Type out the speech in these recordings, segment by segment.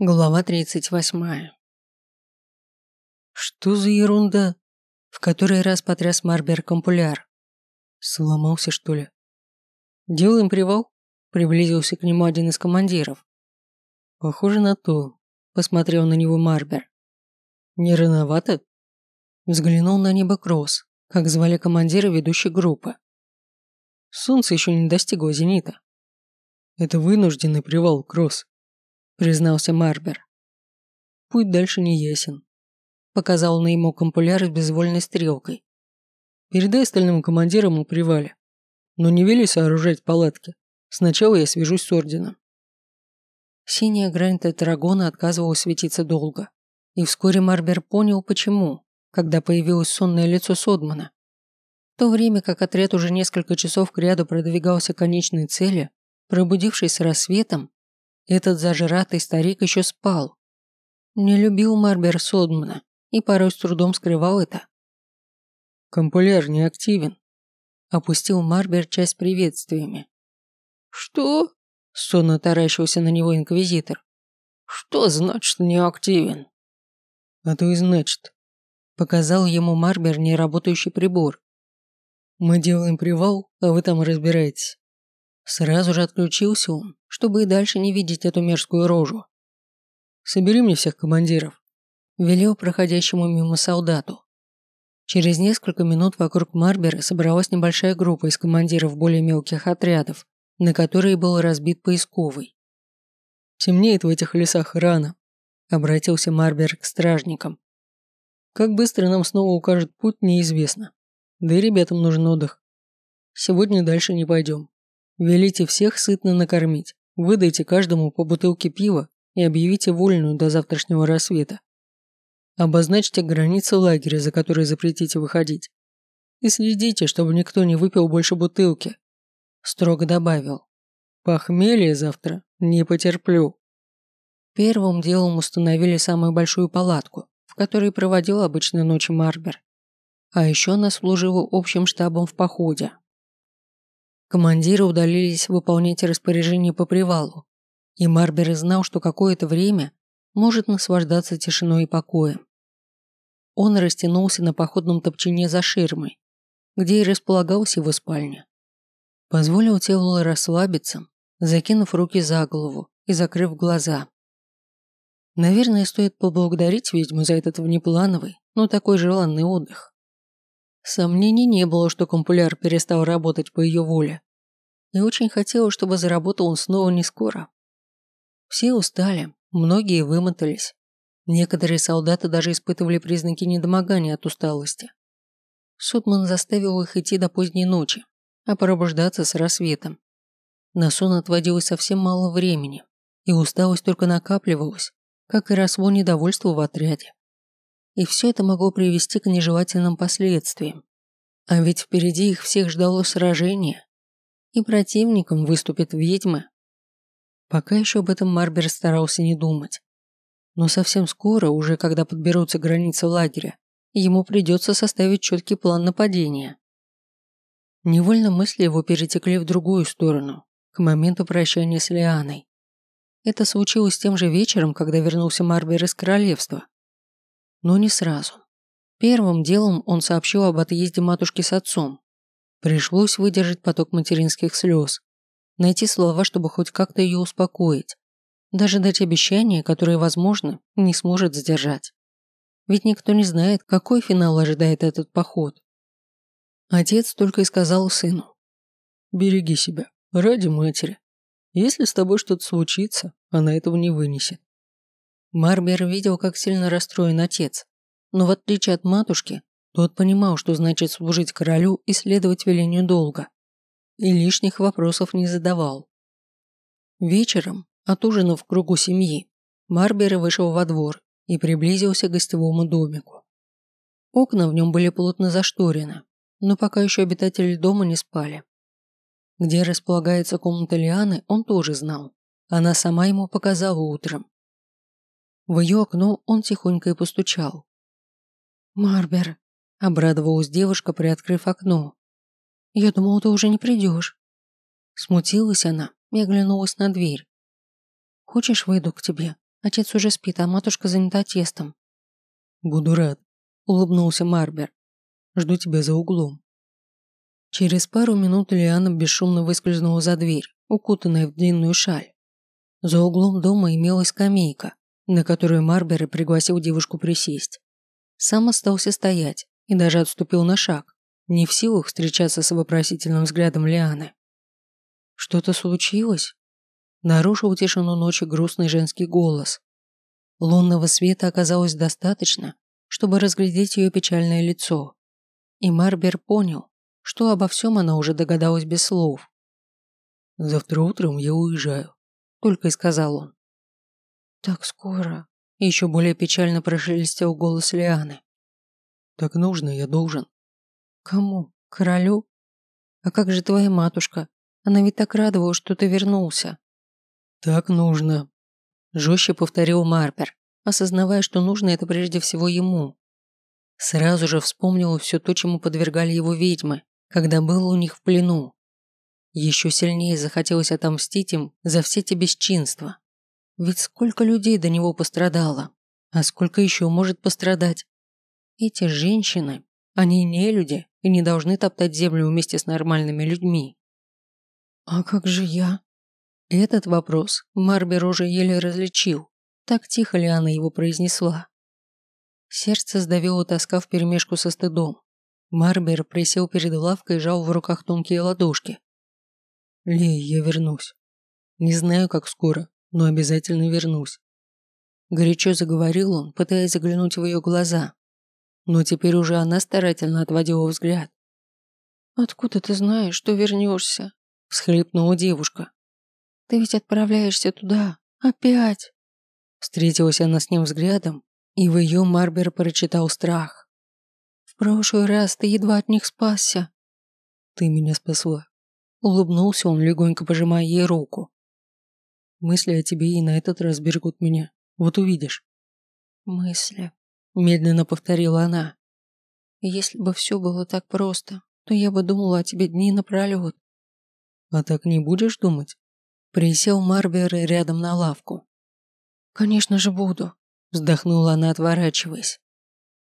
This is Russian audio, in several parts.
Глава 38. Что за ерунда? В который раз потряс Марбер компуляр. Сломался, что ли? Делаем привал? Приблизился к нему один из командиров. Похоже на то. Посмотрел на него Марбер. Не рановато? Взглянул на небо Кросс, как звали командира ведущей группы. Солнце еще не достигло зенита. Это вынужденный привал, Кросс признался Марбер. Путь дальше не ясен. Показал на ему компуляр с безвольной стрелкой. Передай остальным командирам у привале. Но не вели сооружать палатки. Сначала я свяжусь с орденом. Синяя грань тетрагона отказывалась светиться долго. И вскоре Марбер понял, почему, когда появилось сонное лицо Содмана. В то время как отряд уже несколько часов к ряду продвигался к конечной цели, пробудившись рассветом, этот зажратый старик еще спал. Не любил Марбер Содмана и порой с трудом скрывал это. «Компуляр не активен», – опустил Марбер часть приветствиями. «Что?» – сонно таращился на него инквизитор. «Что значит не активен?» «А то и значит», – показал ему Марбер неработающий прибор. «Мы делаем привал, а вы там разбираетесь». Сразу же отключился он, чтобы и дальше не видеть эту мерзкую рожу. «Собери мне всех командиров», – велел проходящему мимо солдату. Через несколько минут вокруг Марбера собралась небольшая группа из командиров более мелких отрядов, на которые был разбит поисковый. «Темнеет в этих лесах рано», – обратился Марбер к стражникам. «Как быстро нам снова укажет путь, неизвестно. Да и ребятам нужен отдых. Сегодня дальше не пойдем. Велите всех сытно накормить. Выдайте каждому по бутылке пива и объявите вольную до завтрашнего рассвета. Обозначьте границы лагеря, за которые запретите выходить. И следите, чтобы никто не выпил больше бутылки. Строго добавил. Похмелье завтра не потерплю. Первым делом установили самую большую палатку, в которой проводил обычно ночи Марбер. А еще она служила общим штабом в походе. Командиры удалились выполнять распоряжение по привалу, и Марбер знал, что какое-то время может наслаждаться тишиной и покоем. Он растянулся на походном топчине за ширмой, где и располагалась его спальня. Позволил телу расслабиться, закинув руки за голову и закрыв глаза. Наверное, стоит поблагодарить ведьму за этот внеплановый, но такой желанный отдых. Сомнений не было, что компуляр перестал работать по ее воле. И очень хотела, чтобы заработал он снова не скоро. Все устали, многие вымотались. Некоторые солдаты даже испытывали признаки недомогания от усталости. Судман заставил их идти до поздней ночи, а пробуждаться с рассветом. На сон отводилось совсем мало времени, и усталость только накапливалась, как и росло недовольство в отряде. И все это могло привести к нежелательным последствиям. А ведь впереди их всех ждало сражение. И противником выступят ведьмы. Пока еще об этом Марбер старался не думать. Но совсем скоро, уже когда подберутся границы лагеря, ему придется составить четкий план нападения. Невольно мысли его перетекли в другую сторону, к моменту прощания с Лианой. Это случилось тем же вечером, когда вернулся Марбер из королевства но не сразу. Первым делом он сообщил об отъезде матушки с отцом. Пришлось выдержать поток материнских слез, найти слова, чтобы хоть как-то ее успокоить, даже дать обещание, которое, возможно, не сможет сдержать. Ведь никто не знает, какой финал ожидает этот поход. Отец только и сказал сыну. «Береги себя, ради матери. Если с тобой что-то случится, она этого не вынесет. Марбер видел, как сильно расстроен отец, но в отличие от матушки, тот понимал, что значит служить королю и следовать велению долга, и лишних вопросов не задавал. Вечером, отужинав в кругу семьи, Марбер вышел во двор и приблизился к гостевому домику. Окна в нем были плотно зашторены, но пока еще обитатели дома не спали. Где располагается комната Лианы, он тоже знал. Она сама ему показала утром, в ее окно он тихонько и постучал. «Марбер», – обрадовалась девушка, приоткрыв окно. «Я думала, ты уже не придешь». Смутилась она и оглянулась на дверь. «Хочешь, выйду к тебе? Отец уже спит, а матушка занята тестом». «Буду рад», – улыбнулся Марбер. «Жду тебя за углом». Через пару минут Лиана бесшумно выскользнула за дверь, укутанная в длинную шаль. За углом дома имелась скамейка, на которую Марбер и пригласил девушку присесть. Сам остался стоять и даже отступил на шаг, не в силах встречаться с вопросительным взглядом Лианы. «Что-то случилось?» Нарушил тишину ночи грустный женский голос. Лунного света оказалось достаточно, чтобы разглядеть ее печальное лицо. И Марбер понял, что обо всем она уже догадалась без слов. «Завтра утром я уезжаю», — только и сказал он. «Так скоро?» — еще более печально прошелестел голос Лианы. «Так нужно, я должен». «Кому? Королю? А как же твоя матушка? Она ведь так радовалась, что ты вернулся». «Так нужно», – жестче повторил Марпер, осознавая, что нужно это прежде всего ему. Сразу же вспомнил все то, чему подвергали его ведьмы, когда был у них в плену. Еще сильнее захотелось отомстить им за все те бесчинства. Ведь сколько людей до него пострадало, а сколько еще может пострадать? Эти женщины, они не люди и не должны топтать землю вместе с нормальными людьми. А как же я? Этот вопрос Марбер уже еле различил. Так тихо ли она его произнесла? Сердце сдавило тоска вперемешку со стыдом. Марбер присел перед лавкой и жал в руках тонкие ладошки. «Ли, я вернусь. Не знаю, как скоро, но обязательно вернусь». Горячо заговорил он, пытаясь заглянуть в ее глаза. Но теперь уже она старательно отводила взгляд. «Откуда ты знаешь, что вернешься?» – всхлипнула девушка. «Ты ведь отправляешься туда. Опять!» Встретилась она с ним взглядом, и в ее Марбер прочитал страх прошлый раз ты едва от них спасся». «Ты меня спасла». Улыбнулся он, легонько пожимая ей руку. «Мысли о тебе и на этот раз берегут меня. Вот увидишь». «Мысли», – медленно повторила она. «Если бы все было так просто, то я бы думала о тебе дни напролет». «А так не будешь думать?» Присел Марбер рядом на лавку. «Конечно же буду», – вздохнула она, отворачиваясь.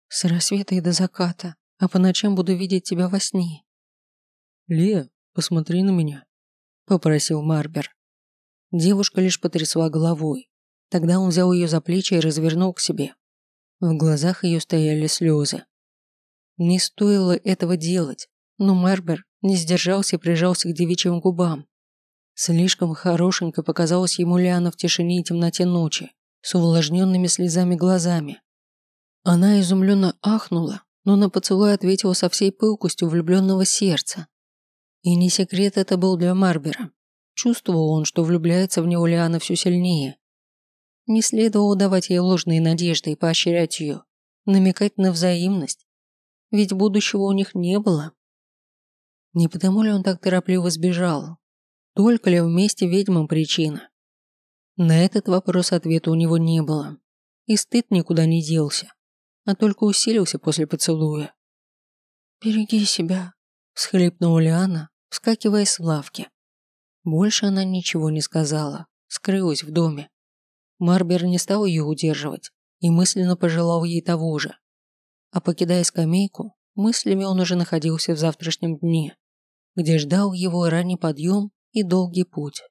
С рассвета и до заката, а по ночам буду видеть тебя во сне. Лея, посмотри на меня, попросил Марбер. Девушка лишь потрясла головой. Тогда он взял ее за плечи и развернул к себе. В глазах ее стояли слезы. Не стоило этого делать, но Марбер не сдержался и прижался к девичьим губам. Слишком хорошенько показалась ему Лиана в тишине и темноте ночи, с увлажненными слезами глазами. Она изумленно ахнула, но на поцелуй ответила со всей пылкостью влюбленного сердца. И не секрет это был для Марбера. Чувствовал он, что влюбляется в него Лиана все сильнее. Не следовало давать ей ложные надежды и поощрять ее, намекать на взаимность. Ведь будущего у них не было. Не потому ли он так торопливо сбежал? Только ли вместе ведьмам причина? На этот вопрос ответа у него не было. И стыд никуда не делся а только усилился после поцелуя. «Береги себя», – всхлипнула Лиана, вскакивая с лавки. Больше она ничего не сказала, скрылась в доме. Марбер не стал ее удерживать и мысленно пожелал ей того же. А покидая скамейку, мыслями он уже находился в завтрашнем дне, где ждал его ранний подъем и долгий путь.